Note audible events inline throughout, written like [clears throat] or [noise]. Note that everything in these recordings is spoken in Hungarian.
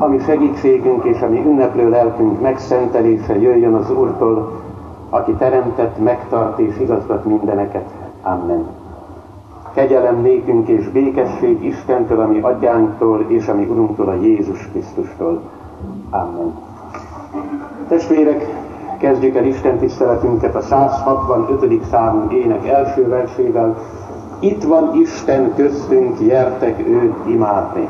ami segítségünk és ami ünneplő lelkünk megszentelése jöjjön az Úrtól, aki teremtett, megtart és igazgat mindeneket. Amen. Kegyelem nékünk és békesség Istentől, ami atyánktól és ami Urunktól, a Jézus Krisztustól. Amen. Testvérek, kezdjük el Isten tiszteletünket a 165. számú ének első versével. Itt van Isten köztünk, jertek őt imádni.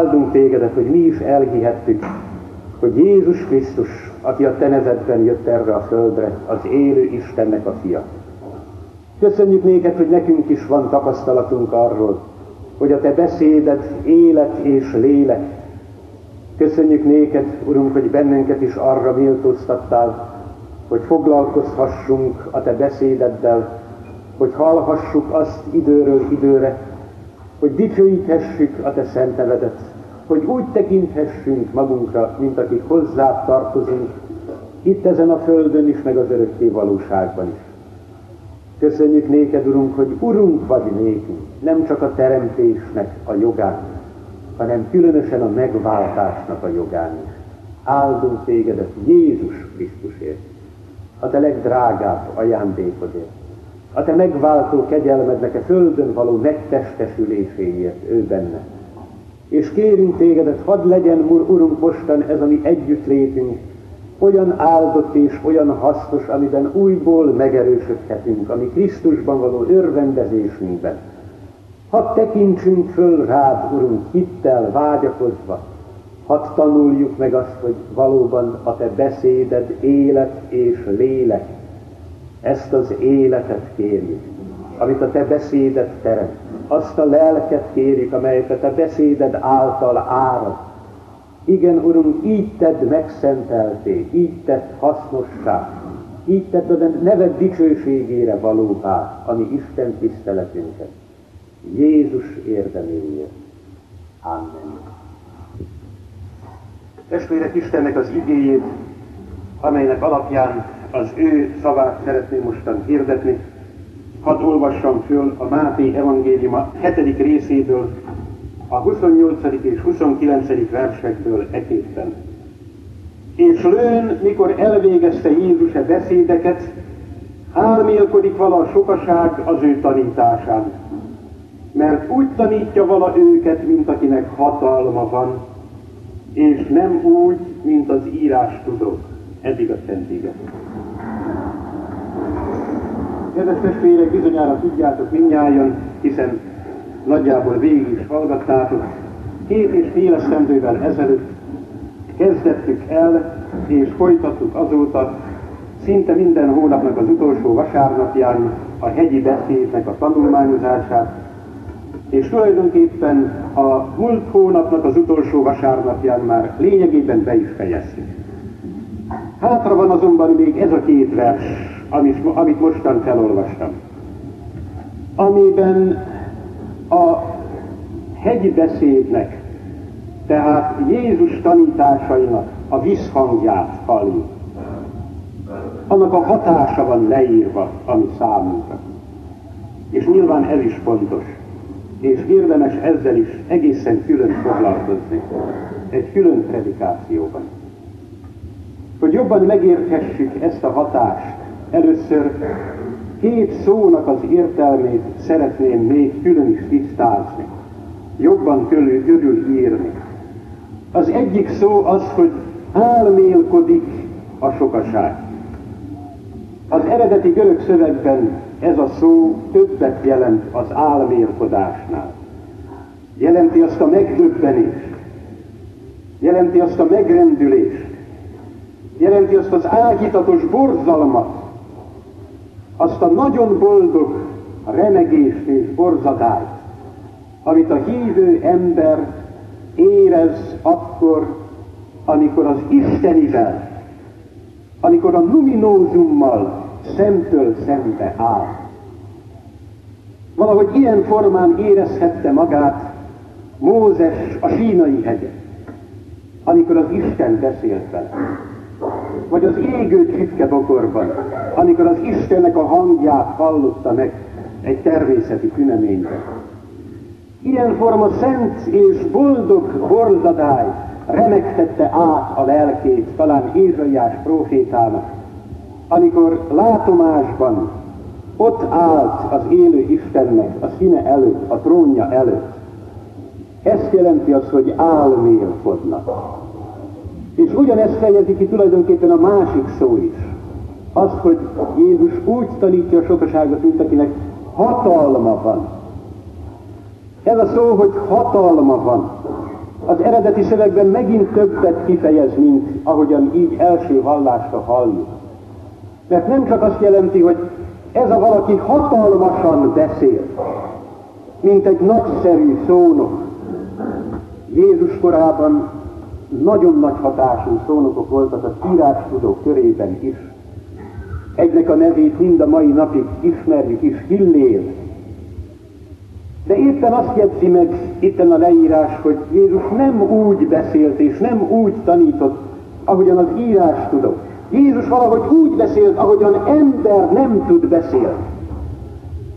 Áldunk tégedet, hogy mi is elhihettük, hogy Jézus Krisztus, aki a te nevedben jött erre a földre, az élő Istennek a fia. Köszönjük néked, hogy nekünk is van tapasztalatunk arról, hogy a te beszéded élet és lélek. Köszönjük néked, Urunk, hogy bennünket is arra méltóztattál, hogy foglalkozhassunk a te beszédeddel, hogy hallhassuk azt időről időre, hogy dicsőíthessük a Te szent hogy úgy tekinthessünk magunkra, mint akik hozzá tartozunk, itt ezen a földön is, meg az örökké valóságban is. Köszönjük néked, Urunk, hogy Urunk vagy nékünk, nem csak a teremtésnek a jogán, hanem különösen a megváltásnak a jogán is. Áldunk tégedet Jézus Krisztusért, a te legdrágább ajándékodért a te megváltó kegyelmednek a földön való megtestesüléséért ő benne. És kérünk tégedet, hadd legyen, Urunk, mostan ez a mi együttlétünk, olyan áldott és olyan hasznos, amiben újból megerősödhetünk, ami Krisztusban való örvendezésünkben. Hadd tekintsünk föl rád, Urunk, hittel, vágyakozva, hadd tanuljuk meg azt, hogy valóban a Te beszéded élet és lélek, ezt az életet kérjük, amit a Te beszéded teremt. Azt a lelket kérjük, amelyet a beszéded által árad. Igen, Urunk, így tedd megszentelté, így tedd hasznossá, így tedd a neved dicsőségére valóvá, ami Isten tiszteletünket. Jézus érdeméért. Amen. Testvérek, Istennek az igéjét, amelynek alapján az ő szavát szeretném mostan hirdetni. Hadd olvassam föl a Máté evangéliuma 7. részéből, a 28. és 29. versekből eképpen. És lőn, mikor elvégezte Jézus a beszédeket, álmélkodik vala a sokaság az ő tanításán, mert úgy tanítja vala őket, mint akinek hatalma van, és nem úgy, mint az írás tudók. Eddig a Szent Ige. Kedves testvérek, bizonyára tudjátok mindnyájan, hiszen nagyjából végig is hallgattátok, két és fél esztendővel ezelőtt kezdettük el, és folytattuk azóta szinte minden hónapnak az utolsó vasárnapján a hegyi beszédnek a tanulmányozását, és tulajdonképpen a múlt hónapnak az utolsó vasárnapján már lényegében be is fejeztük. Hátra van azonban még ez a két vers, amit, amit mostan felolvastam, amiben a hegyi beszédnek, tehát Jézus tanításainak a visszhangját halljuk. Annak a hatása van leírva, ami számunkra. És nyilván ez is fontos, és érdemes ezzel is egészen külön foglalkozni, egy külön predikációban. Hogy jobban megérthessük ezt a hatást, először két szónak az értelmét szeretném még külön is tisztázni, jobban körül, körül írni. Az egyik szó az, hogy álmélkodik a sokaság. Az eredeti görög szövegben ez a szó többet jelent az álmélkodásnál. Jelenti azt a megdöbbenést, jelenti azt a megrendülést, jelenti azt az áhítatos borzalmat, azt a nagyon boldog remegést és borzadályt, amit a hívő ember érez akkor, amikor az Istenivel, amikor a luminózummal szemtől szembe áll. Valahogy ilyen formán érezhette magát Mózes a sínai hegyen, amikor az Isten beszélt vele. Vagy az égő csipke bokorban, amikor az Istennek a hangját hallotta meg egy természeti tüneményben. Ilyen forma szent és boldog borzadály remegtette át a lelkét talán Ézsaiás profétának, amikor látomásban ott állt az élő Istennek a színe előtt, a trónja előtt. Ezt jelenti az, hogy álmélkodnak. És ugyanezt fejezi ki tulajdonképpen a másik szó is. Az, hogy Jézus úgy tanítja a sokaságot, mint akinek hatalma van. Ez a szó, hogy hatalma van, az eredeti szövegben megint többet kifejez, mint ahogyan így első hallásra halljuk. Mert nem csak azt jelenti, hogy ez a valaki hatalmasan beszél, mint egy nagyszerű szónok. Jézus korában nagyon nagy hatású szónokok voltak a tudók körében is. Egynek a nevét mind a mai napig ismerjük is, Hillél. De éppen azt jegyzi meg itten a leírás, hogy Jézus nem úgy beszélt és nem úgy tanított, ahogyan az írás tudott. Jézus valahogy úgy beszélt, ahogyan ember nem tud beszélni.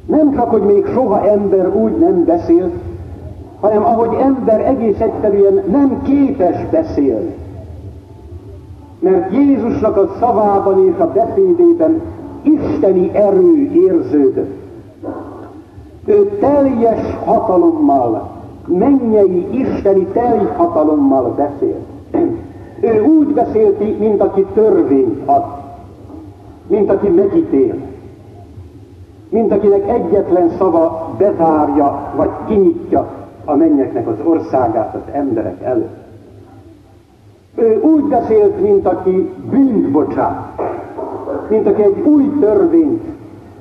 Nem csak, hogy még soha ember úgy nem beszélt, hanem ahogy ember egész egyszerűen nem képes beszélni. Mert Jézusnak a szavában és a beszédében isteni erő érződött. Ő teljes hatalommal, mennyei, isteni teljes hatalommal beszélt. Ő úgy beszélt, mint aki törvényt ad, mint aki megítél, mint akinek egyetlen szava bezárja, vagy kinyitja a mennyeknek az országát az emberek előtt. Ő úgy beszélt, mint aki bűnt bocsát, mint aki egy új törvényt,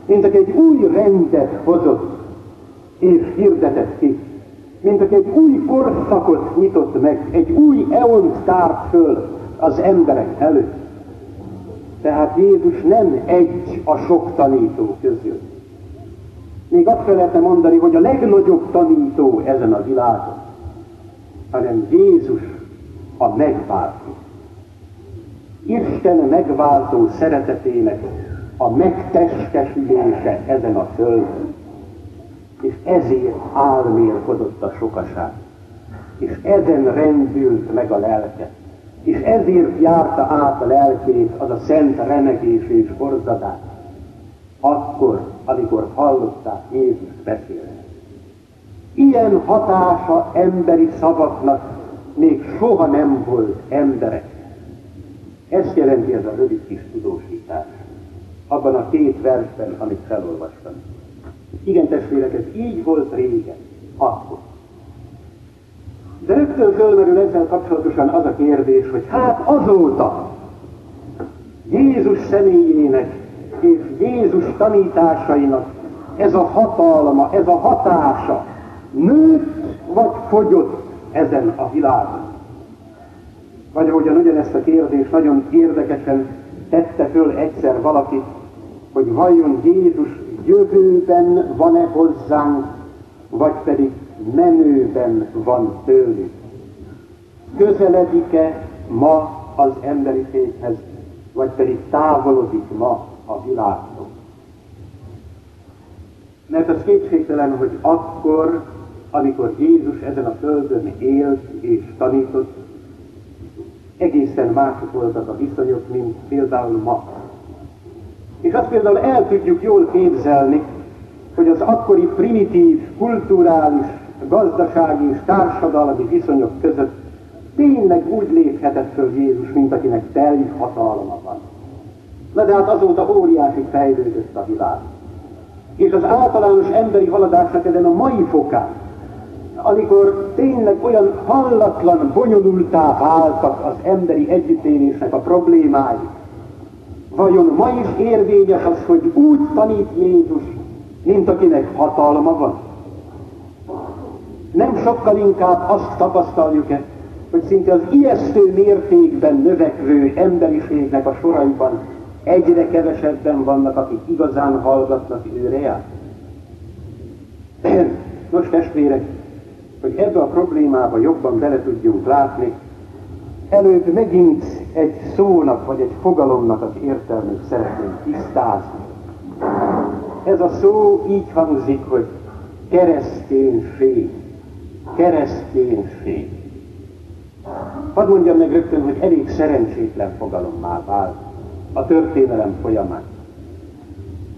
mint aki egy új rendet hozott, és hirdetett ki, mint aki egy új korszakot nyitott meg, egy új eont tárt föl az emberek előtt. Tehát Jézus nem egy a sok tanító közül. Még azt fel lehetne mondani, hogy a legnagyobb tanító ezen a világon, hanem Jézus a megváltó. Isten megváltó szeretetének a megtestesülése ezen a földön és ezért álmélkodott a sokaság. És ezen rendült meg a lelke. És ezért járta át a lelkét az a szent remegés és borzadás. Akkor, amikor hallották Jézus beszélni. Ilyen hatása emberi szavaknak még soha nem volt emberek. Ezt jelenti ez a rövid kis tudósítás. Abban a két versben, amit felolvastam. Igen, testvérek, ez így volt régen, akkor. De rögtön fölmerül ezzel kapcsolatosan az a kérdés, hogy hát azóta Jézus személyének és Jézus tanításainak ez a hatalma, ez a hatása nőtt vagy fogyott ezen a világon. Vagy ahogyan ugyanezt a kérdést nagyon érdekesen tette föl egyszer valaki, hogy vajon Jézus jövőben van-e hozzánk, vagy pedig menőben van tőlük. Közeledik-e ma az emberiséghez, vagy pedig távolodik ma a világtól. Mert az kétségtelen, hogy akkor amikor Jézus ezen a földön élt és tanított, egészen mások voltak a viszonyok, mint például ma. És azt például el tudjuk jól képzelni, hogy az akkori primitív, kulturális, gazdasági és társadalmi viszonyok között tényleg úgy léphetett föl Jézus, mint akinek telj hatalma van. Na de hát azóta óriási fejlődött a világ. És az általános emberi haladásnak ezen a mai fokán, amikor tényleg olyan hallatlan, bonyolultá váltak az emberi együttélésnek a problémái, vajon ma is érvényes az, hogy úgy tanít Jézus, mint akinek hatalma van? Nem sokkal inkább azt tapasztaljuk-e, hogy szinte az ijesztő mértékben növekvő emberiségnek a soraiban egyre kevesebben vannak, akik igazán hallgatnak őre át. [clears throat] Nos, testvérek, hogy ebbe a problémába jobban bele tudjunk látni, előbb megint egy szónak vagy egy fogalomnak az értelmét szeretném tisztázni. Ez a szó így hangzik, hogy kereszténység. Kereszténység. Hadd mondjam meg rögtön, hogy elég szerencsétlen fogalommá vált a történelem folyamán.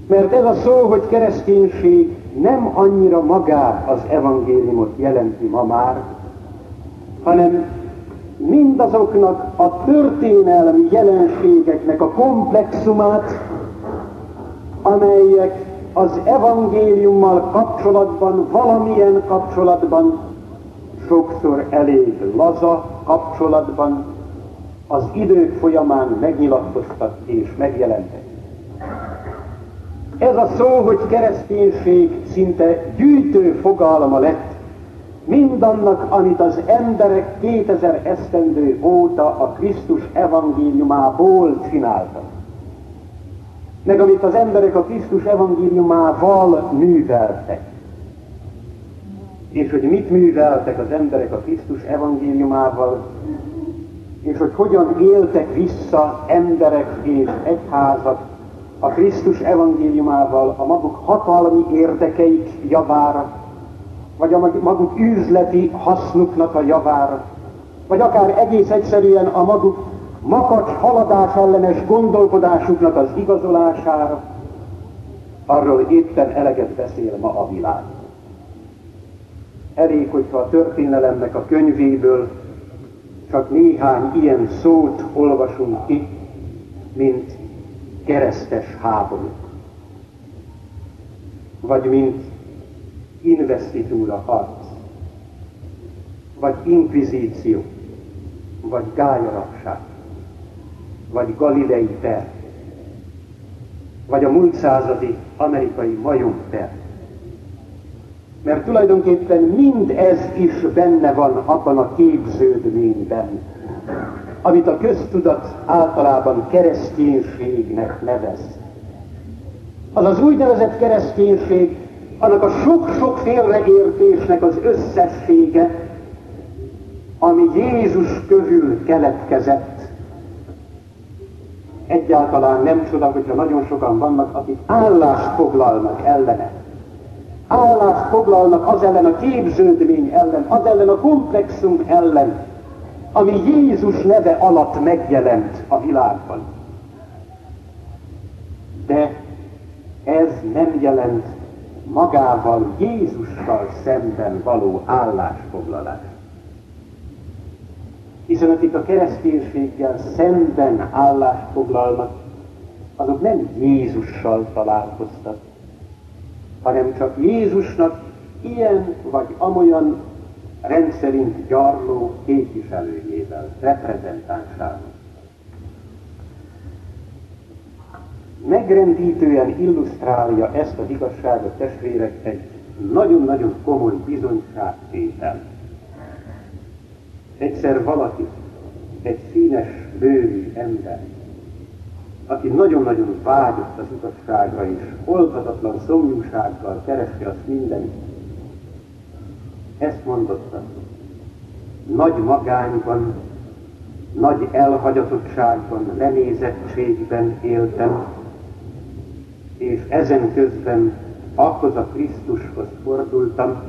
Mert ez a szó, hogy kereszténység nem annyira magát az evangéliumot jelenti ma már, hanem mindazoknak a történelmi jelenségeknek a komplexumát, amelyek az evangéliummal kapcsolatban, valamilyen kapcsolatban, sokszor elég laza kapcsolatban az idők folyamán megnyilatkoztak és megjelentek. Ez a szó, hogy kereszténység szinte gyűjtő fogalma lett mindannak, amit az emberek 2000 esztendő óta a Krisztus evangéliumából csináltak. Meg amit az emberek a Krisztus evangéliumával műveltek. És hogy mit műveltek az emberek a Krisztus evangéliumával, és hogy hogyan éltek vissza emberek és egyházak a Krisztus evangéliumával a maguk hatalmi érdekeik javára, vagy a maguk üzleti hasznuknak a javára, vagy akár egész egyszerűen a maguk makacs haladás ellenes gondolkodásuknak az igazolására, arról éppen eleget beszél ma a világ. Elég, hogyha a történelemnek a könyvéből csak néhány ilyen szót olvasunk ki, mint keresztes háború, vagy mint investitúra harc, vagy inkvizíció, vagy gályarapság, vagy galilei per, vagy a múlt századi amerikai per. Mert tulajdonképpen mind ez is benne van abban a képződményben, amit a köztudat általában kereszténységnek nevez. Az az úgynevezett kereszténység, annak a sok-sok félreértésnek az összessége, ami Jézus körül keletkezett. Egyáltalán nem csoda, hogyha nagyon sokan vannak, akik állást foglalnak ellene. Állást foglalnak az ellen a képződmény ellen, az ellen a komplexum ellen, ami Jézus neve alatt megjelent a világban. De ez nem jelent magával Jézussal szemben való állásfoglalás. Hiszen akik a kereszténységgel szemben állásfoglalnak, azok nem Jézussal találkoztak, hanem csak Jézusnak ilyen vagy amolyan rendszerint gyarló képviselőjével, reprezentánsával. Megrendítően illusztrálja ezt az igazságot testvérek egy nagyon-nagyon komoly bizonyságtétel. Egyszer valaki, egy színes, bőrű ember, aki nagyon-nagyon vágyott az igazságra és olvatatlan szomjúsággal kereste azt mindenit, ezt mondotta. Nagy magányban, nagy elhagyatottságban, lenézettségben éltem, és ezen közben ahhoz a Krisztushoz fordultam,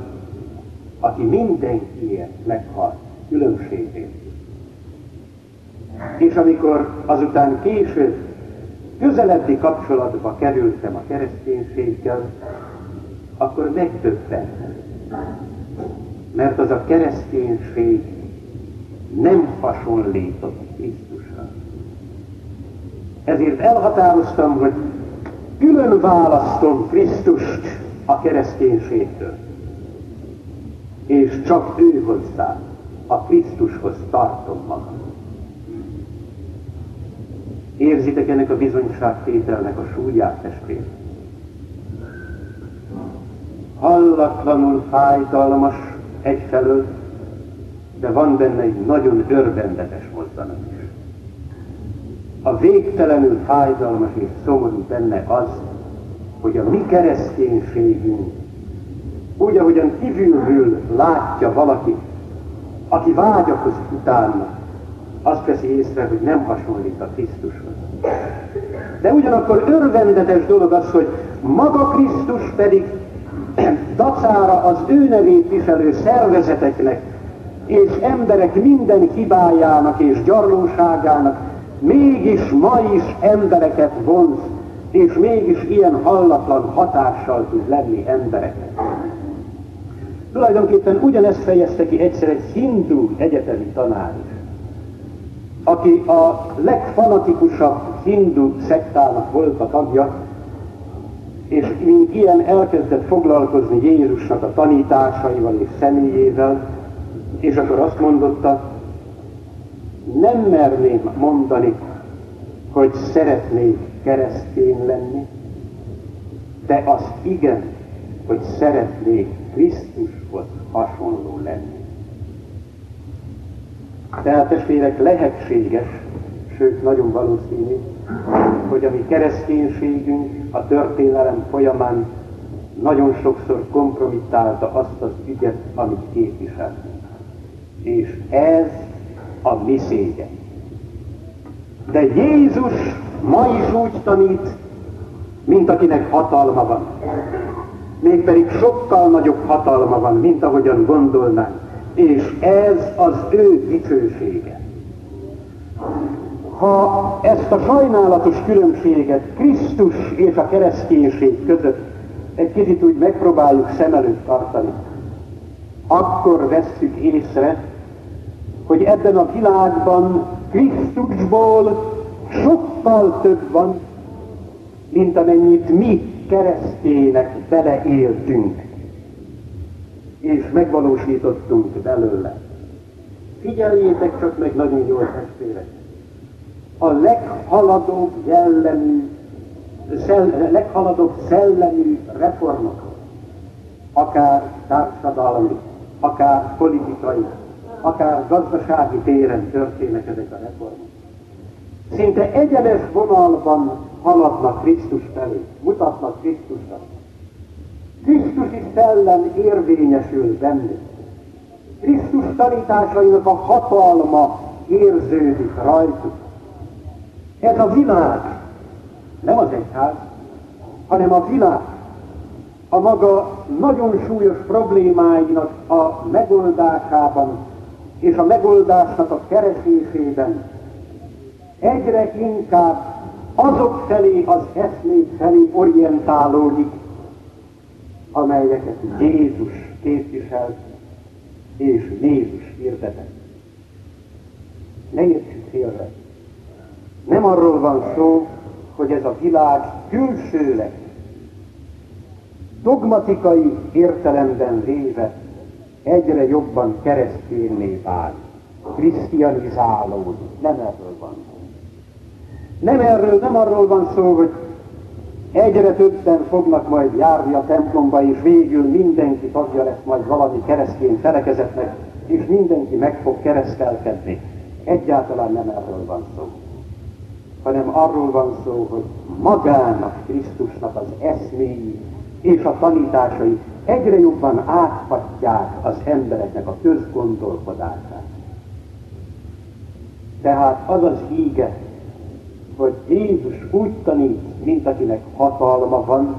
aki mindenkiért meghalt, különbségét. És amikor azután később közelebbi kapcsolatba kerültem a kereszténységgel, akkor megdöbbentem. Mert az a kereszténység nem hasonlított Krisztusra. Ezért elhatároztam, hogy külön választom Krisztust a kereszténységtől. És csak ő hozzá, a Krisztushoz tartom magam. Érzitek ennek a bizonyságtételnek a súlyát, testvér? Hallatlanul fájdalmas egyfelől, de van benne egy nagyon örvendetes mozzanat is. A végtelenül fájdalmas és szomorú benne az, hogy a mi kereszténységünk úgy, ahogyan kívülről látja valaki, aki vágyakozik utána, azt veszi észre, hogy nem hasonlít a Krisztushoz. De ugyanakkor örvendetes dolog az, hogy maga Krisztus pedig [clears throat] dacára az ő nevét viselő szervezeteknek és emberek minden hibájának és gyarlóságának mégis ma is embereket vonz, és mégis ilyen hallatlan hatással tud lenni embereket. Tulajdonképpen ugyanezt fejezte ki egyszer egy hindu egyetemi tanár is, aki a legfanatikusabb hindu szektának volt a tagja, és mint ilyen elkezdett foglalkozni Jézusnak a tanításaival és személyével, és akkor azt mondotta, nem merném mondani, hogy szeretnék keresztény lenni, de azt igen, hogy szeretnék Krisztushoz hasonló lenni. Tehát testvérek lehetséges, sőt nagyon valószínű, hogy a mi kereszténységünk a történelem folyamán nagyon sokszor kompromittálta azt az ügyet, amit képviseltünk. És ez a mi szégyen. De Jézus ma is úgy tanít, mint akinek hatalma van. Mégpedig sokkal nagyobb hatalma van, mint ahogyan gondolnánk. És ez az ő dicsősége. Ha ezt a sajnálatos különbséget Krisztus és a kereszténység között egy kicsit úgy megpróbáljuk szem előtt tartani, akkor vesszük észre, hogy ebben a világban Krisztusból sokkal több van, mint amennyit mi keresztények beleéltünk, és megvalósítottunk belőle. Figyeljétek csak meg nagyon jól testvérek! A leghaladóbb jellemű, szell, leghaladóbb szellemű reformok, akár társadalmi, akár politikai, akár gazdasági téren történnek ezek a reformok. Szinte egyenes vonalban haladnak Krisztus felé, mutatnak Krisztusra. Krisztusi szellem érvényesül bennük. Krisztus tanításainak a hatalma érződik rajtuk. Ez a világ, nem az egyház, hanem a világ a maga nagyon súlyos problémáinak a megoldásában és a megoldásnak a keresésében egyre inkább azok felé, az eszmék felé orientálódik, amelyeket Jézus képviselt, és Jézus hirdetett. Ne értsük félre. Nem arról van szó, hogy ez a világ külsőleg, dogmatikai értelemben véve egyre jobban keresztényné válik, krisztianizálódik. Nem erről van szó. Nem erről, nem arról van szó, hogy egyre többen fognak majd járni a templomba, és végül mindenki tagja lesz majd valami keresztény felekezetnek, és mindenki meg fog keresztelkedni. Egyáltalán nem erről van szó, hanem arról van szó, hogy magának Krisztusnak az eszméi és a tanításai egyre jobban áthatják az embereknek a közgondolkodását. Tehát az az íge, hogy Jézus úgy tanít, mint akinek hatalma van,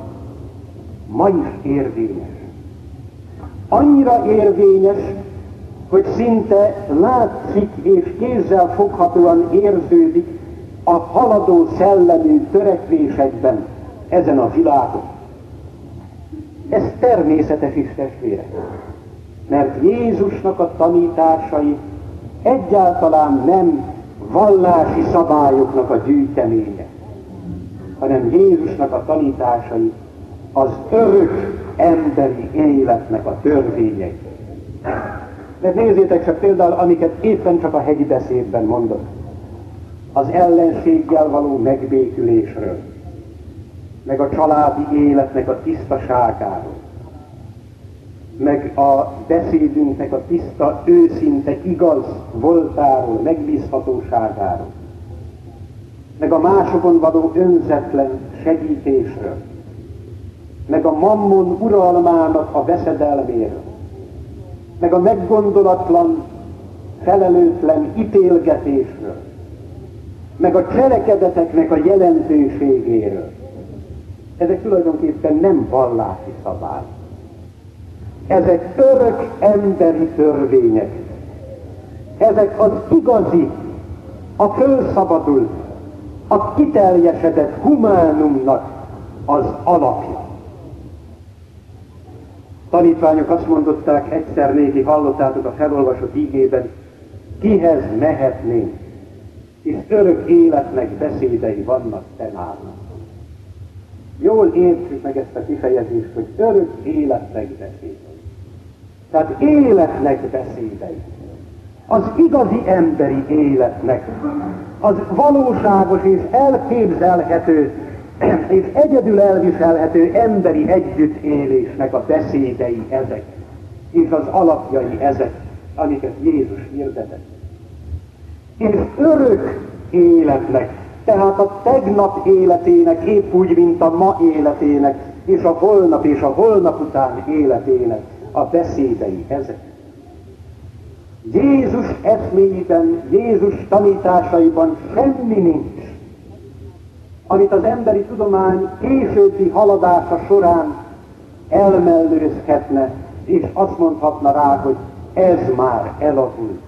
ma is érvényes. annyira érvényes, hogy szinte látszik és kézzel foghatóan érződik a haladó szellemű törekvésekben ezen a világon. Ez természetes is, testvérek, mert Jézusnak a tanításai egyáltalán nem vallási szabályoknak a gyűjteménye, hanem Jézusnak a tanításai az örök emberi életnek a törvényei. Mert nézzétek csak például, amiket éppen csak a hegyi beszédben mondott. Az ellenséggel való megbékülésről, meg a családi életnek a tisztaságáról, meg a beszédünknek a tiszta, őszinte, igaz voltáról, megbízhatóságáról, meg a másokon való önzetlen segítésről, meg a mammon uralmának a veszedelméről, meg a meggondolatlan, felelőtlen ítélgetésről, meg a cselekedeteknek a jelentőségéről. Ezek tulajdonképpen nem vallási szabály. Ezek örök emberi törvények. Ezek az igazi, a fölszabadult, a kiteljesedett humánumnak az alapja. Tanítványok azt mondották egyszer néki, hallottátok a felolvasott ígében, kihez mehetnénk, és örök életnek beszédei vannak te nálunk. Jól értsük meg ezt a kifejezést, hogy örök életnek beszédei. Tehát életnek beszédei. Az igazi emberi életnek, az valóságos és elképzelhető és egyedül elviselhető emberi együttélésnek a beszédei ezek, és az alapjai ezek, amiket Jézus hirdetett. És örök életnek, tehát a tegnap életének, épp úgy, mint a ma életének, és a holnap és a holnap után életének a beszédei ezek. Jézus eszméiben, Jézus tanításaiban semmi nincs, amit az emberi tudomány későbbi haladása során elmellőzhetne, és azt mondhatna rá, hogy ez már elavult.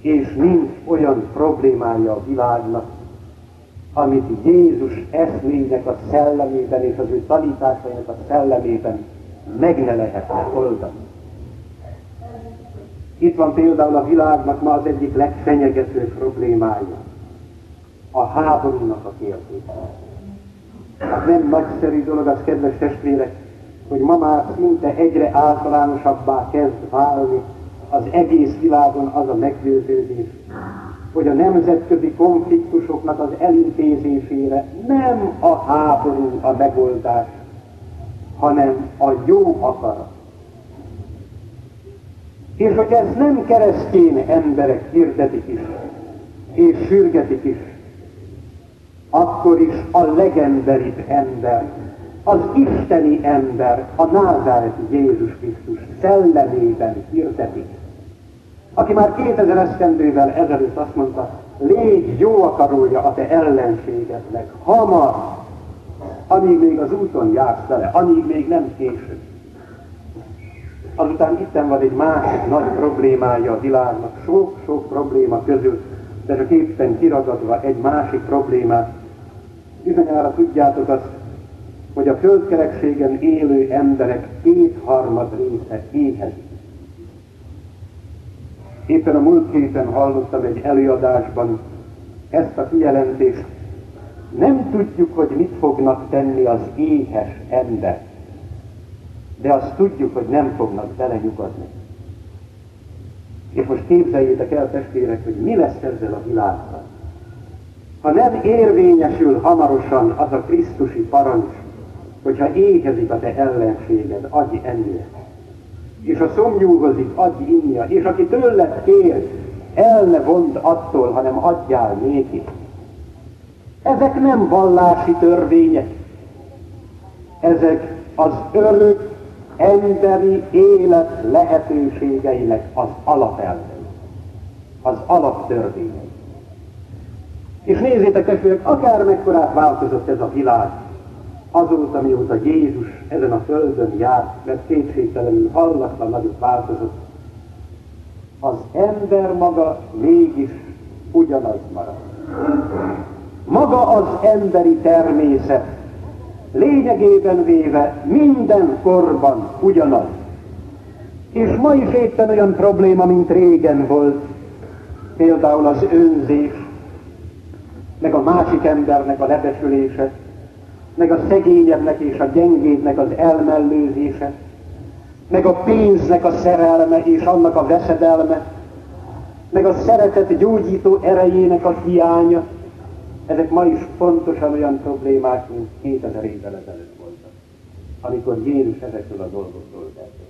És nincs olyan problémája a világnak, amit Jézus eszmének a szellemében és az ő tanításainak a szellemében meg ne lehetne oldani. Itt van például a világnak ma az egyik legfenyegetőbb problémája a háborúnak a kérdése. Hát nem nagyszerű dolog az, kedves testvérek, hogy ma már szinte egyre általánosabbá kezd válni az egész világon az a meggyőződés, hogy a nemzetközi konfliktusoknak az elintézésére nem a háború a megoldás, hanem a jó akarat. És hogy ez nem keresztény emberek hirdetik is, és sürgetik is, akkor is a legemberibb ember, az isteni ember, a názáreti Jézus Krisztus szellemében hirdetik. Aki már 2000 esztendővel ezelőtt azt mondta, légy jó akarója a te ellenségednek, hamar, amíg még az úton jársz vele, amíg még nem késő. Azután itten van egy másik nagy problémája a világnak, sok-sok probléma közül, de csak éppen kiragadva egy másik problémát, Bizonyára tudjátok azt, hogy a földkerekségen élő emberek kétharmad része éhezik. Éppen a múlt héten hallottam egy előadásban ezt a kijelentést. Nem tudjuk, hogy mit fognak tenni az éhes ember, de azt tudjuk, hogy nem fognak belenyugodni. És most képzeljétek el, testvérek, hogy mi lesz ezzel a világgal ha nem érvényesül hamarosan az a Krisztusi parancs, hogyha éhezik a te ellenséged, adj ennie. És a szomjúhozik, adj innia. És aki tőled kér, el ne vond attól, hanem adjál néki. Ezek nem vallási törvények. Ezek az örök emberi élet lehetőségeinek az alapelvei, az alaptörvényei. És nézzétek testvérek, akár mekkorát változott ez a világ. azóta, mióta Jézus ezen a földön járt, mert kétségtelenül hallatlan nagyot változott, az ember maga mégis ugyanaz marad. Maga az emberi természet lényegében véve minden korban ugyanaz. És ma is éppen olyan probléma, mint régen volt, például az önzés, meg a másik embernek a lebesülése, meg a szegényebbnek és a gyengédnek az elmellőzése, meg a pénznek a szerelme és annak a veszedelme, meg a szeretet gyógyító erejének a hiánya, ezek ma is pontosan olyan problémák, mint 2000 évvel ezelőtt voltak, amikor Jézus ezekről a dolgokról beszélt.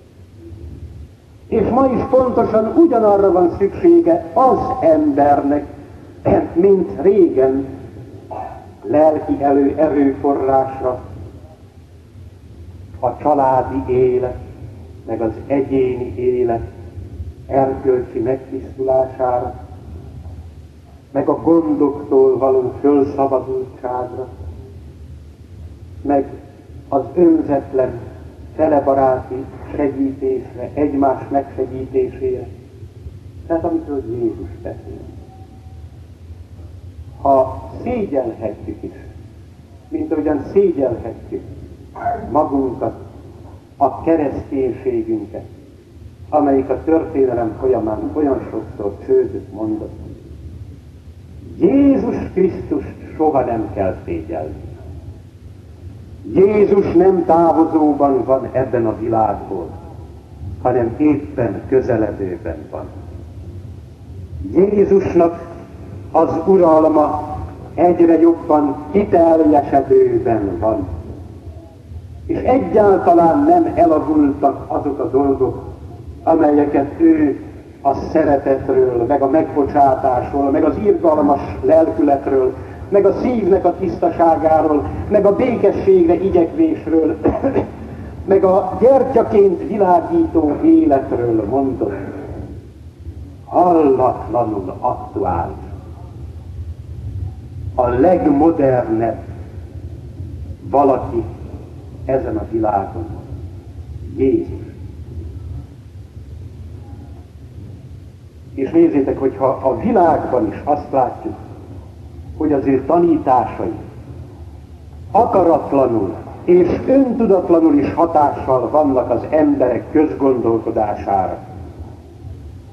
És ma is pontosan ugyanarra van szüksége az embernek, mint régen lelki elő erőforrásra, a családi élet, meg az egyéni élet erkölcsi megtisztulására, meg a gondoktól való fölszabadultságra, meg az önzetlen felebaráti segítésre, egymás megsegítésére. Tehát amikor Jézus beszél. Ha szégyelhetjük is, mint ahogyan szégyelhetjük magunkat, a kereszténységünket, amelyik a történelem folyamán olyan sokszor csődöt mondott. Jézus Krisztus soha nem kell szégyelni. Jézus nem távozóban van ebben a világból, hanem éppen közeledőben van. Jézusnak az uralma egyre jobban kiteljesedőben van. És egyáltalán nem elavultak azok a dolgok, amelyeket ő a szeretetről, meg a megbocsátásról, meg az irgalmas lelkületről, meg a szívnek a tisztaságáról, meg a békességre igyekvésről, [clears throat] meg a gyertyaként világító életről mondott. Hallatlanul aktuális. A legmodernebb valaki ezen a világon. Jézus. És nézzétek, hogyha a világban is azt látjuk, hogy az ő tanításai akaratlanul és öntudatlanul is hatással vannak az emberek közgondolkodására,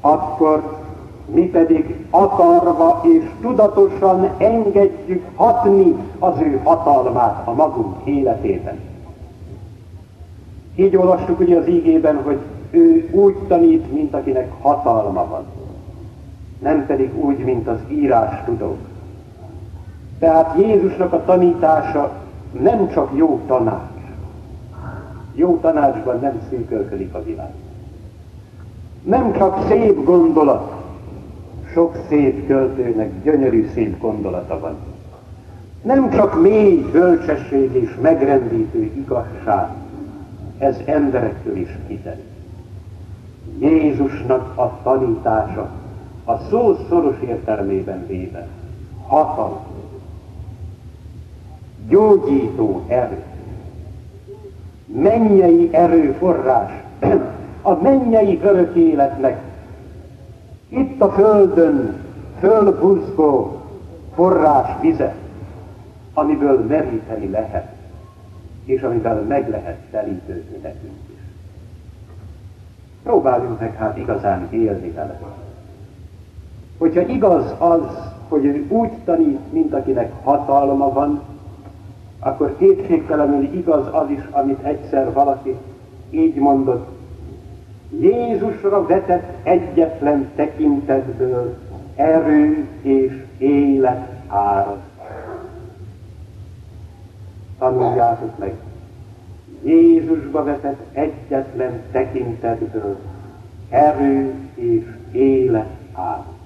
akkor mi pedig akarva és tudatosan engedjük hatni az ő hatalmát a magunk életében. Így olvastuk ugye az ígében, hogy ő úgy tanít, mint akinek hatalma van, nem pedig úgy, mint az írás tudók. Tehát Jézusnak a tanítása nem csak jó tanács. Jó tanácsban nem szűkölködik a világ. Nem csak szép gondolat. Sok szép költőnek gyönyörű szép gondolata van. Nem csak mély bölcsesség és megrendítő igazság. Ez emberektől is kiderül. Jézusnak a tanítása a szó szoros értelmében véve hatalmas gyógyító erő, mennyei erőforrás, a mennyei örök életnek itt a földön fölbuzgó forrás vize, amiből meríteni lehet, és amivel meg lehet telítőzni nekünk is. Próbáljunk meg hát igazán élni vele. Hogyha igaz az, hogy ő úgy tanít, mint akinek hatalma van, akkor kétségtelenül igaz az is, amit egyszer valaki így mondott. Jézusra vetett egyetlen tekintetből erő és élet árad. Tanuljátok meg. Jézusba vetett egyetlen tekintetből erő és élet árad.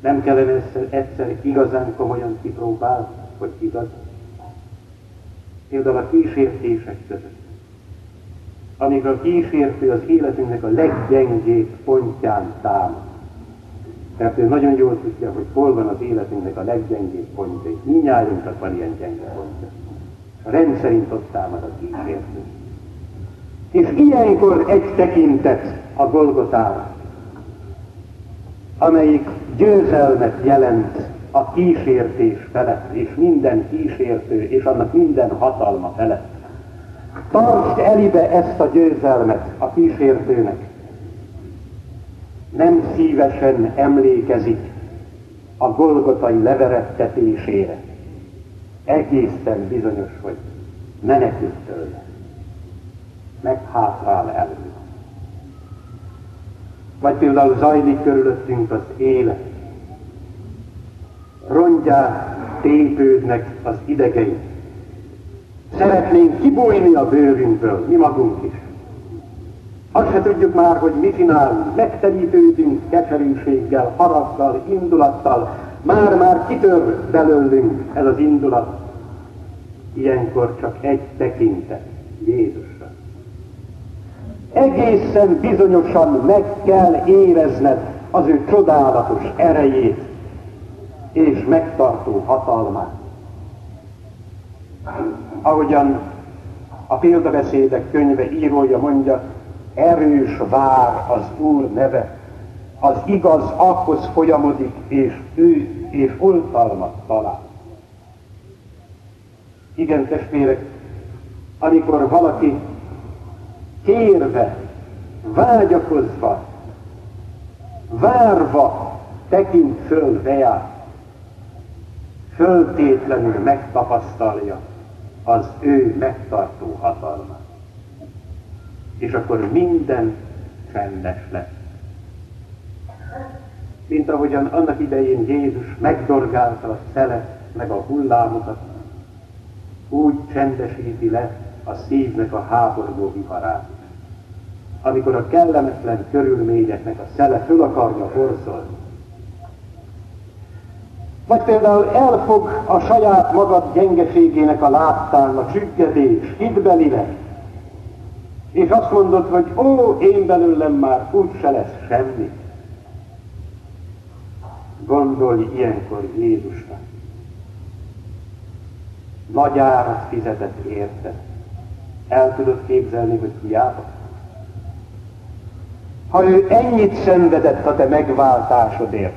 Nem kellene egyszer, egyszer igazán komolyan kipróbálni hogy igaz. Például a kísértések között. Amikor a kísértő az életünknek a leggyengébb pontján támad. Mert ő nagyon jól tudja, hogy hol van az életünknek a leggyengébb pontja, és minnyájunknak van ilyen gyenge pontja. Rendszerint ott támad a kísértő. És ilyenkor egy tekintet a Golgotára, amelyik győzelmet jelent a kísértés felett, és minden kísértő, és annak minden hatalma felett. Tartsd elibe ezt a győzelmet a kísértőnek. Nem szívesen emlékezik a golgotai leverettetésére. Egészen bizonyos, hogy menekült tőle. Meghátrál elő. Vagy például zajlik körülöttünk az élet. Rongyák tépődnek az idegeink. Szeretnénk kibújni a bőrünkből, mi magunk is. Azt se tudjuk már, hogy mit csinálunk. Megterítődünk keserűséggel, haraggal, indulattal. Már-már kitör belőlünk ez az indulat. Ilyenkor csak egy tekintet Jézusra. Egészen bizonyosan meg kell érezned az ő csodálatos erejét és megtartó hatalmát. Ahogyan a példabeszédek könyve írója mondja, erős vár az Úr neve, az igaz ahhoz folyamodik, és ő és oltalmat talál. Igen, testvérek, amikor valaki kérve, vágyakozva, várva tekint föl reá, föltétlenül megtapasztalja az ő megtartó hatalmat és akkor minden csendes lesz. Mint ahogyan annak idején Jézus megdorgálta a szelet, meg a hullámokat, úgy csendesíti le a szívnek a háborgó viharát. Amikor a kellemetlen körülményeknek a szele föl akarja horszolni. Vagy például elfog a saját magad gyengeségének a láttán, a csüggedés, hitbelileg, és azt mondod, hogy ó, én belőlem már úgy se lesz semmi. Gondolj ilyenkor Jézusra. Nagy árat fizetett érte. El tudod képzelni, hogy hiába? Ha ő ennyit szenvedett a te megváltásodért,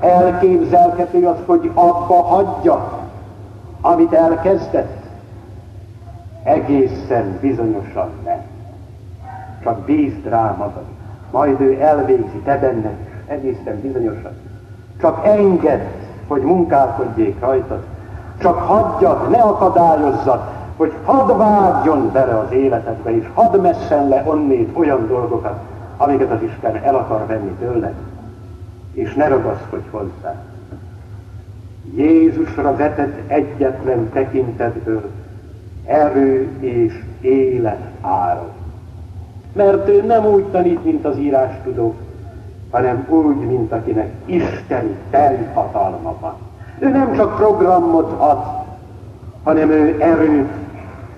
elképzelhető az, hogy abba hagyja, amit elkezdett? Egészen bizonyosan nem. Csak bízd rá magad. Majd ő elvégzi te benned, egészen bizonyosan. Csak engedd, hogy munkálkodjék rajtad. Csak hagyjad, ne akadályozzad, hogy hadd vágjon bele az életedbe, és hadd messen le onnét olyan dolgokat, amiket az Isten el akar venni tőled, és ne ragaszkodj hozzá. Jézusra vetett egyetlen tekintetből erő és élet árad. Mert ő nem úgy tanít, mint az írás tudók, hanem úgy, mint akinek isteni hatalma van. Ő nem csak programot ad, hanem ő erőt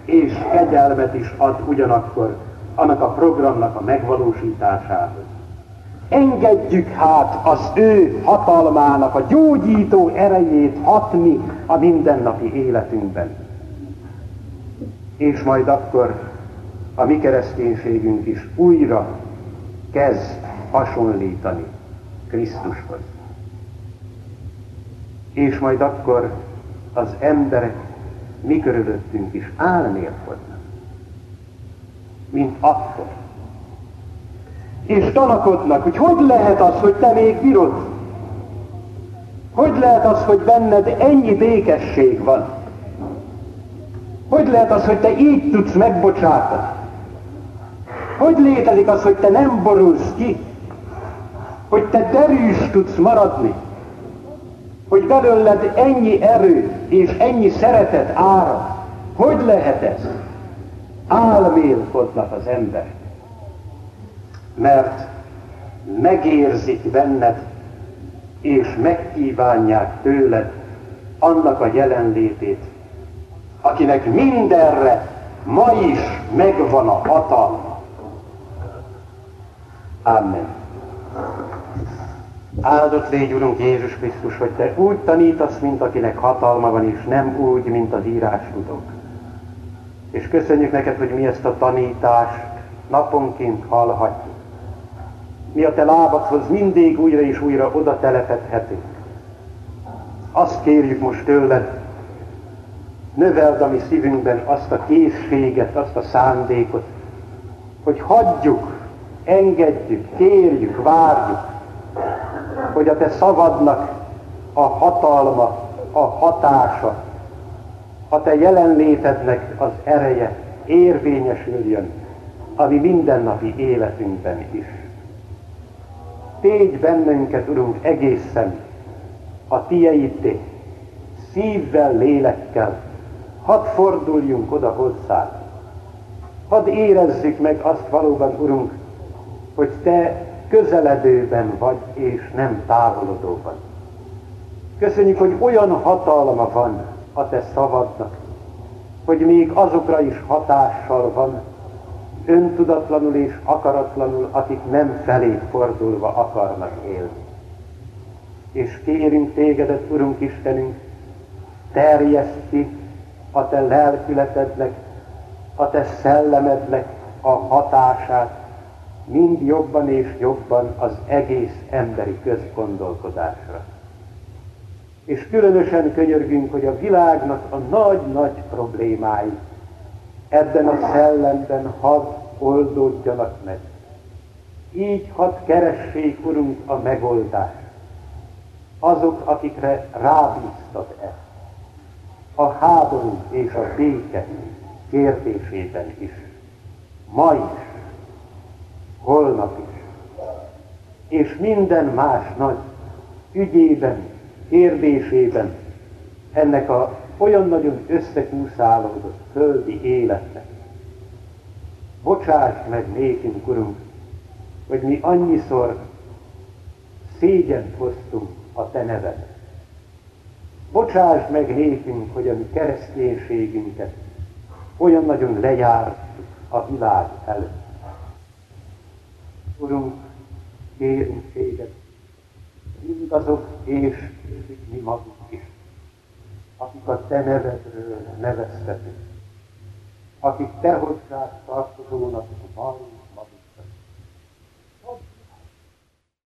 és kegyelmet is ad ugyanakkor annak a programnak a megvalósításához. Engedjük hát az ő hatalmának, a gyógyító erejét hatni a mindennapi életünkben. És majd akkor a mi kereszténységünk is újra kezd hasonlítani Krisztushoz. És majd akkor az emberek mi körülöttünk is álmélkodnak, mint akkor. És tanakodnak, hogy hogy lehet az, hogy te még bírod? Hogy lehet az, hogy benned ennyi békesség van? Hogy lehet az, hogy te így tudsz megbocsátani? Hogy létezik az, hogy te nem borulsz ki? Hogy te derűs tudsz maradni? Hogy belőled ennyi erő és ennyi szeretet árad? Hogy lehet ez? Álmélkodnak az ember. Mert megérzik benned, és megkívánják tőled annak a jelenlétét, akinek mindenre ma is megvan a hatalma. Amen. Áldott légy, Urunk Jézus Krisztus, hogy Te úgy tanítasz, mint akinek hatalma van, és nem úgy, mint az írás tudok. És köszönjük neked, hogy mi ezt a tanítást naponként hallhatjuk. Mi a te lábadhoz mindig újra és újra oda telepedhetünk. Azt kérjük most tőled, növeld a mi szívünkben azt a készséget, azt a szándékot, hogy hagyjuk, engedjük, kérjük, várjuk, hogy a te szavadnak a hatalma, a hatása, a te jelenlétednek az ereje érvényesüljön a mi mindennapi életünkben is. Tégy bennünket, Urunk, egészen a Tieidé, szívvel, lélekkel, hadd forduljunk oda hozzád, hadd érezzük meg azt valóban, Urunk, hogy Te közeledőben vagy, és nem távolodóban. Köszönjük, hogy olyan hatalma van a Te szavadnak, hogy még azokra is hatással van, öntudatlanul és akaratlanul, akik nem felé fordulva akarnak élni. És kérünk tégedet, Urunk Istenünk, terjeszti a te lelkületednek, a te szellemednek a hatását mind jobban és jobban az egész emberi közgondolkodásra. És különösen könyörgünk, hogy a világnak a nagy-nagy problémái ebben a szellemben hadd oldódjanak meg. Így hadd keressék, Urunk, a megoldást. Azok, akikre rábíztat ezt a háború és a béke kérdésében is, ma is, holnap is, és minden más nagy ügyében, kérdésében ennek a olyan nagyon összekúszálódott földi életnek. Bocsáss meg nékünk, Urunk, hogy mi annyiszor szégyent hoztunk a Te nevedre. Bocsáss meg nékünk, hogy a mi kereszténységünket olyan nagyon lejártuk a világ előtt. Urunk, kérünk téged, mindazok és mi magunk is, akik a te nevedről neveztetünk, akik te hozzád tartozónak valóban